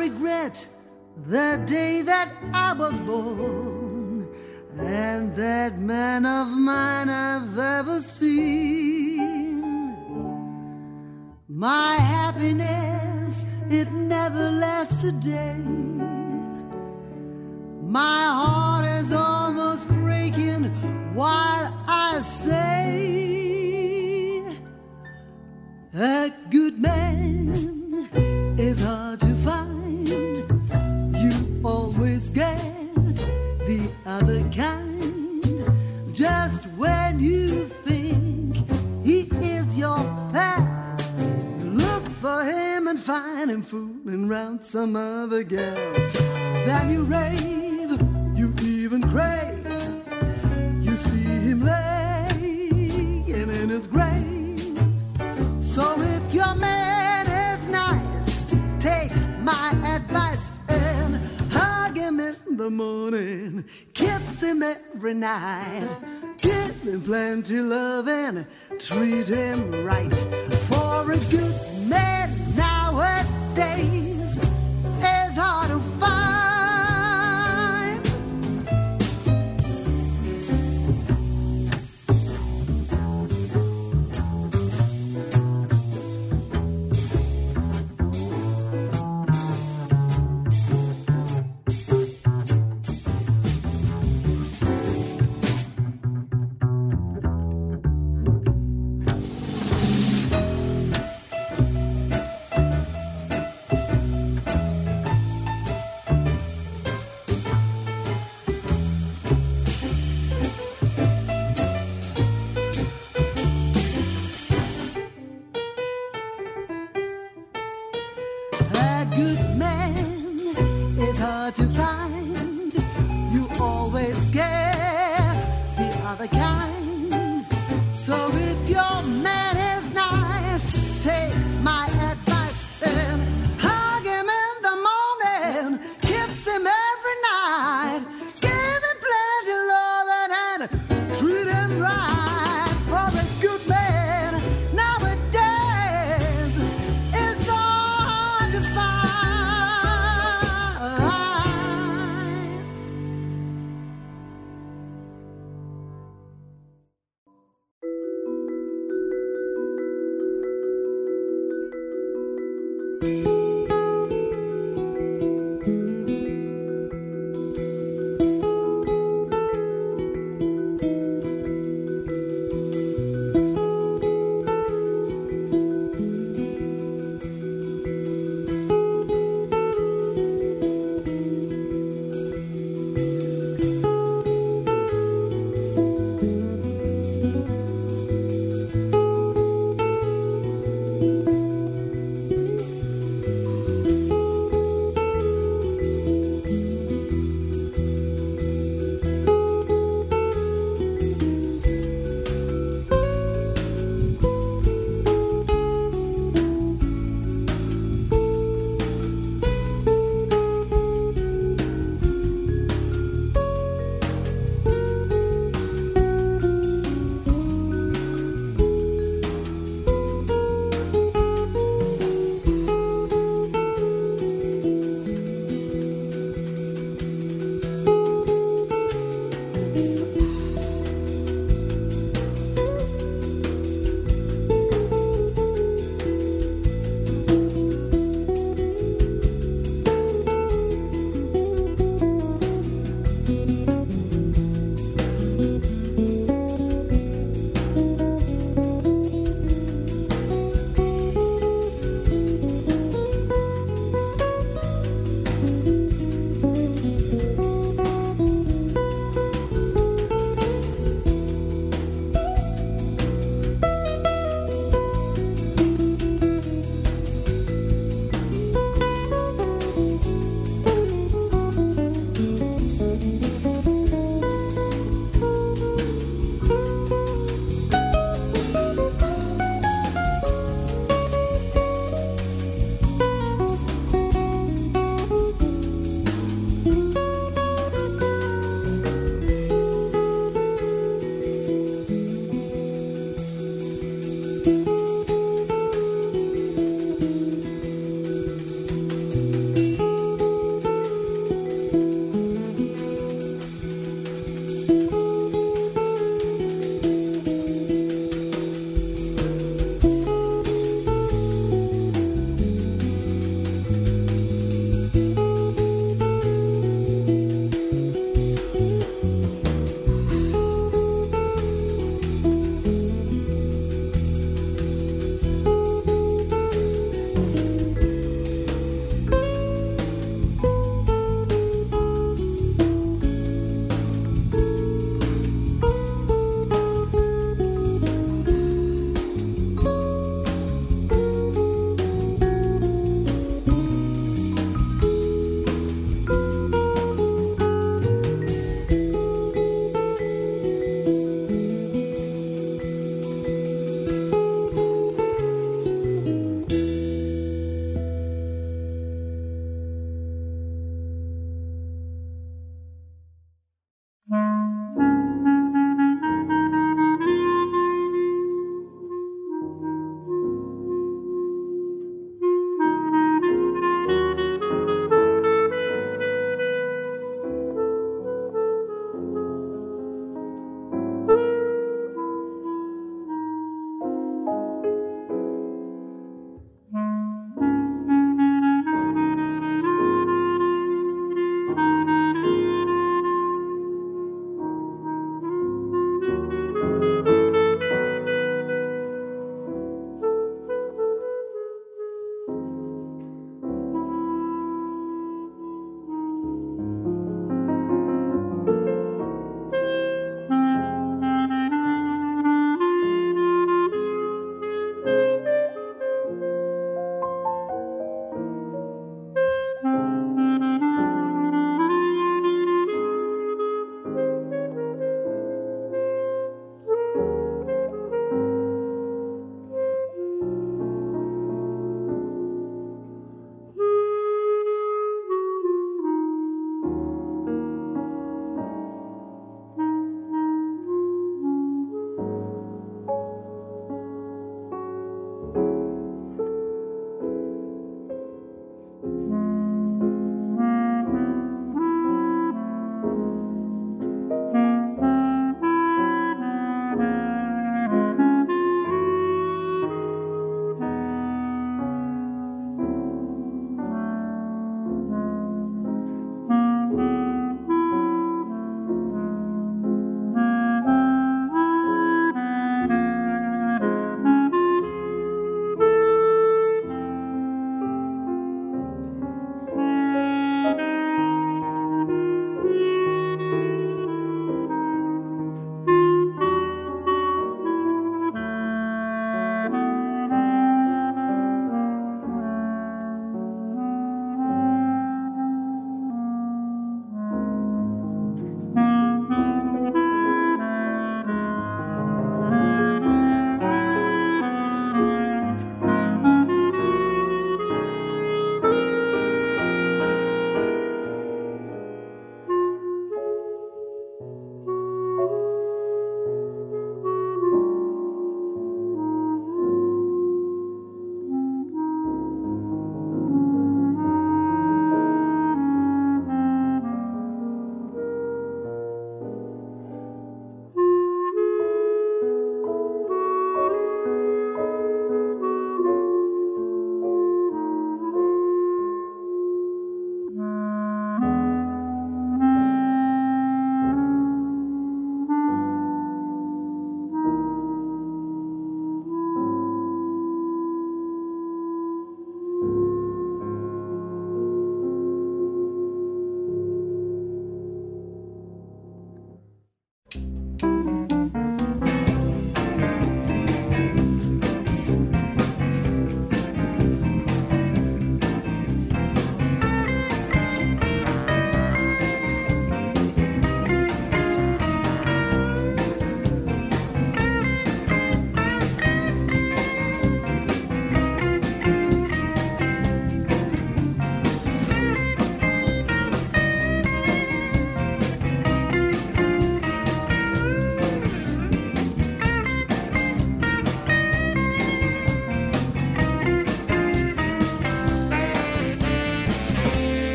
regret the day that I was born and that man of mine I've ever seen. My happiness, it never lasts a day. My heart is almost breaking while I say, A good man is hard to find. You always get the other kind. Just when you think he is your pal, you look for him and find him fooling round some other girl. Then you rave you even crave. You see him laying in his grave. So if the morning, kiss him every night. Give him plenty love and treat him right. For a good man nowadays is hard to find.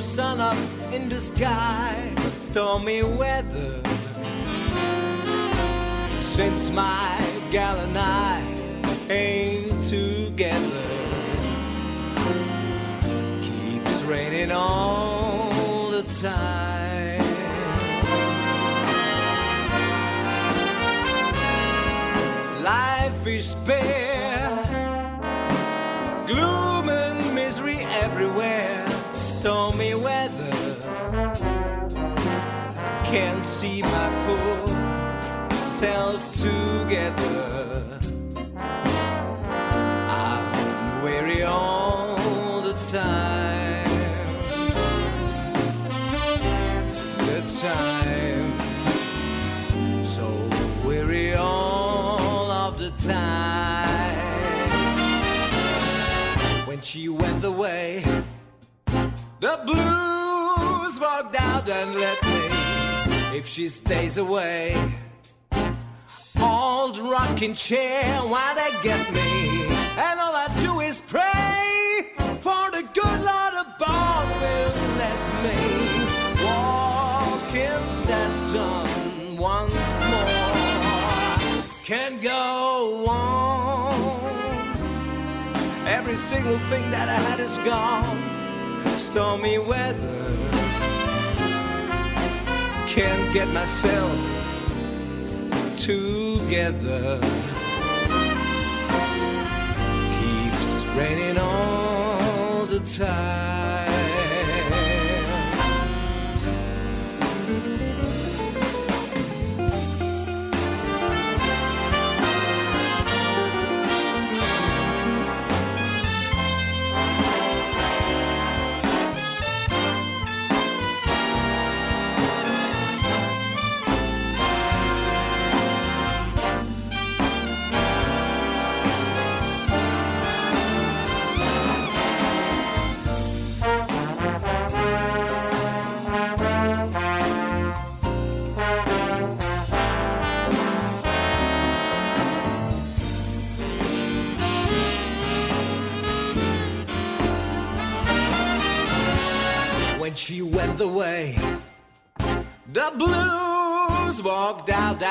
Sun up in the sky, stormy weather. Since my gal and I ain't together, keeps raining all the time. Life is bare, See my poor self together. I'm weary all the time. The time, so weary all of the time. When she went away, the blues walked out and left me. If she stays away, old rocking chair, why they get me? And all I do is pray for the good Lord above will let me walk in that sun once more. Can't go on. Every single thing that I had is gone. Stormy weather. Can't get myself together. Keeps raining all the time.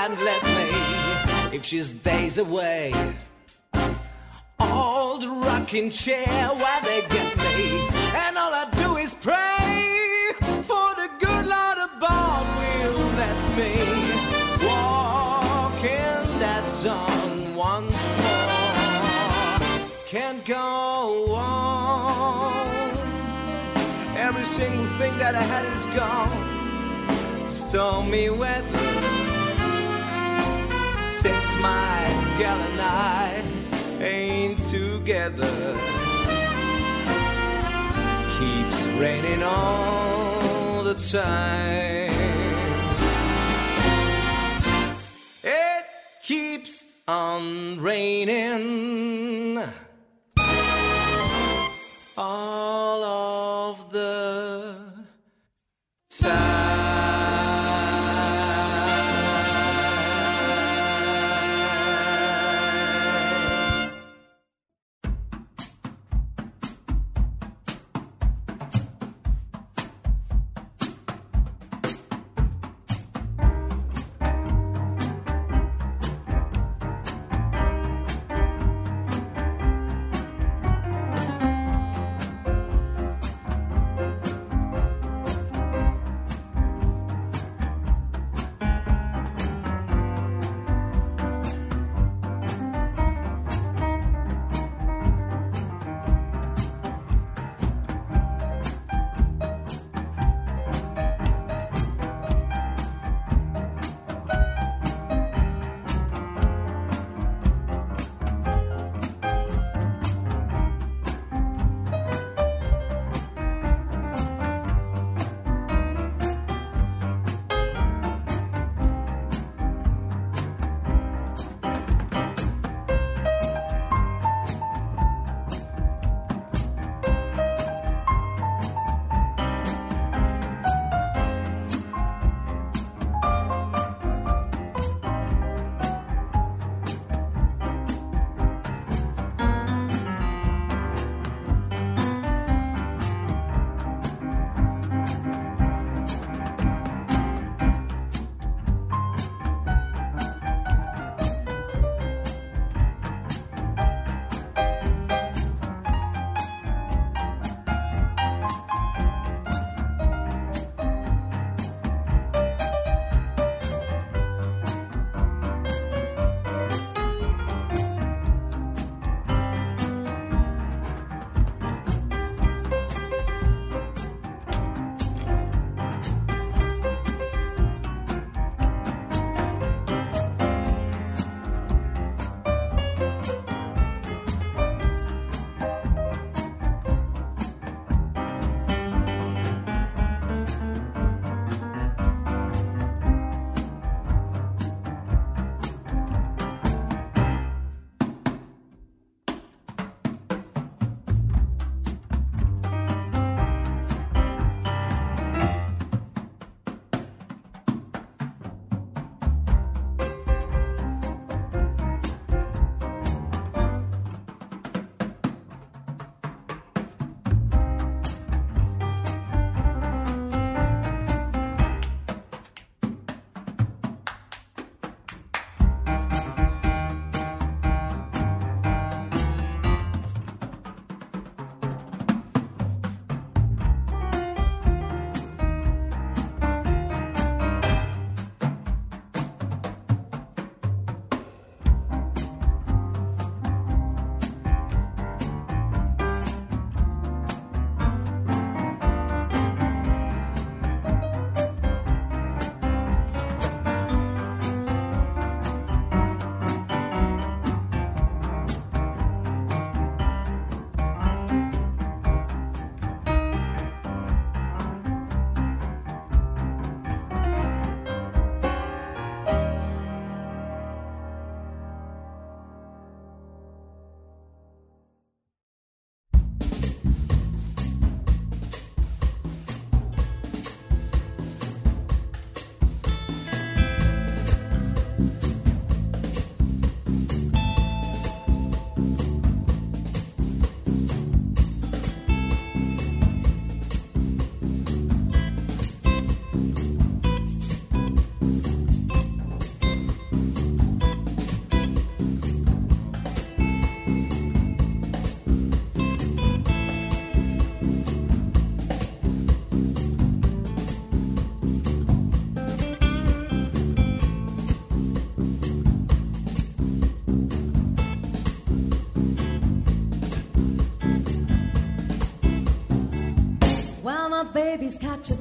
And left me. If she's days away, old rocking chair where they get me, and all I do is pray for the good Lord above will let me walk in that zone once more. Can't go on. Every single thing that I had is gone. Stormy weather. Gal and I ain't together. Keeps raining all the time. It keeps on raining all of the time. Catch a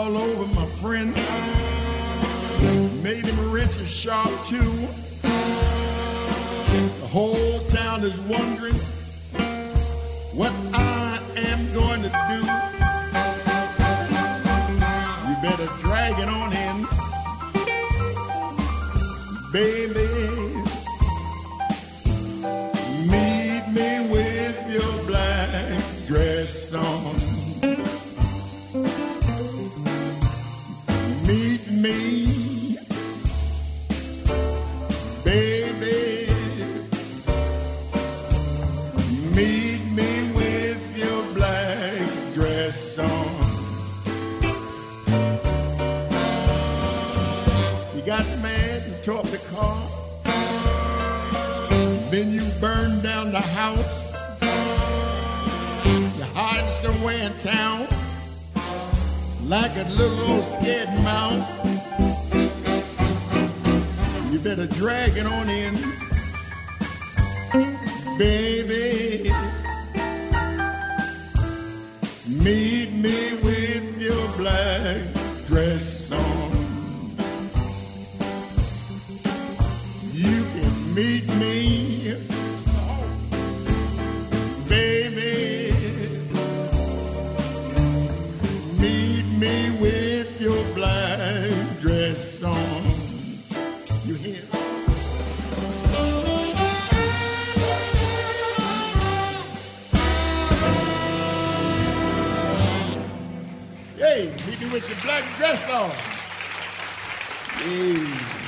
all over my friend. Made him rich and sharp too. The whole town is wondering what I am going to do. You better drag it on in, baby. like a little old scared mouse. You better drag it on in. Baby. You hear? Hey, meet me with your black dress on. Hey.